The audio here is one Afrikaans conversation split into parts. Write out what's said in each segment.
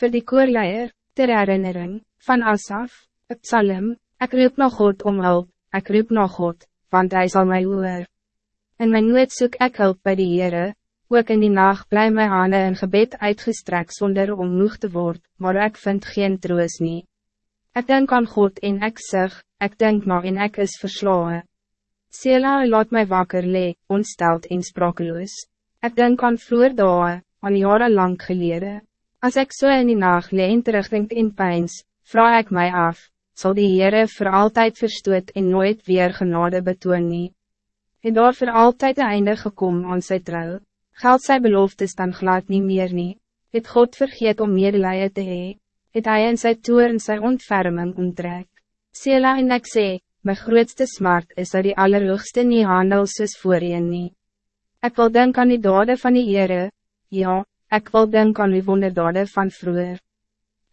Voor die koorleier, ter herinnering, van Asaf, het psalm, ik roep naar God om hulp, ik roep naar God, want hij zal mij hoor. In mijn nood zoek ik hulp bij de Heere, ook in die nacht blij mijn handen in gebed uitgestrekt zonder om moeg te worden, maar ik vind geen troos niet. Ik denk aan God en ik zeg, ik denk maar en ik is verslagen. Sela laat mij wakker le, ontsteld en sprakeloos. Ik denk aan vroeger dagen, aan jaren lang geleden. Als ik zo in die nacht le en terugdenk in pijns, vraag ik mij af, zal die Heere voor altijd verstoot en nooit weer genade betoon nie. Het daar voor altijd een einde gekomen aan sy trouw, geld sy beloftes dan glad niet meer nie, het God vergeet om medelijden te hee, het hy in sy toer en sy ontferming onttrek. Sela en ek sê, my grootste smart is dat die allerhoogste nie handel soos voorheen nie. Ek wil denk aan die dade van die Heere, ja, ek wil denk aan die wonderdade van vroeger.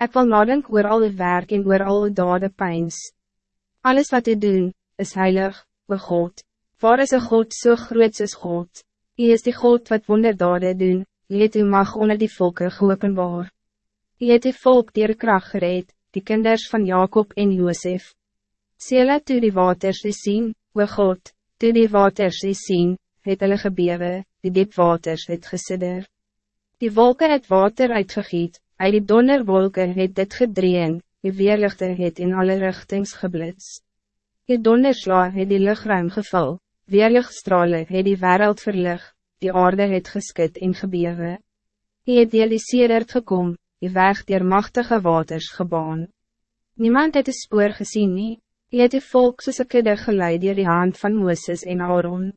Ik wil nadenk oor al die werk en oor al die dade pijns. Alles wat u doen, is heilig, o God. Waar is een God zo so groot soos God? U is die God wat wonderdade doen, u het u mag onder die volken geopenbaar. U het die volk dier kracht gereed, die kinders van Jacob en Josef. Sela toe die waters die sien, o God, toe die waters die sien, het hulle gebewe, die diep waters het gesidder. Die wolken het water uitgegiet, Uit die donderwolken het dit gedreen, die weerlichte het in alle richtings geblits. Die dondersla het die luchtruim gevul, weerlichtstrale het die wereld verlig, die aarde het geskit en gebewe. Die het die sedert gekom, die weg dier machtige waters gebaan. Niemand het die spoor gezien nie, die het die volk soos een kudde geleid dier die hand van Mooses en Aaron.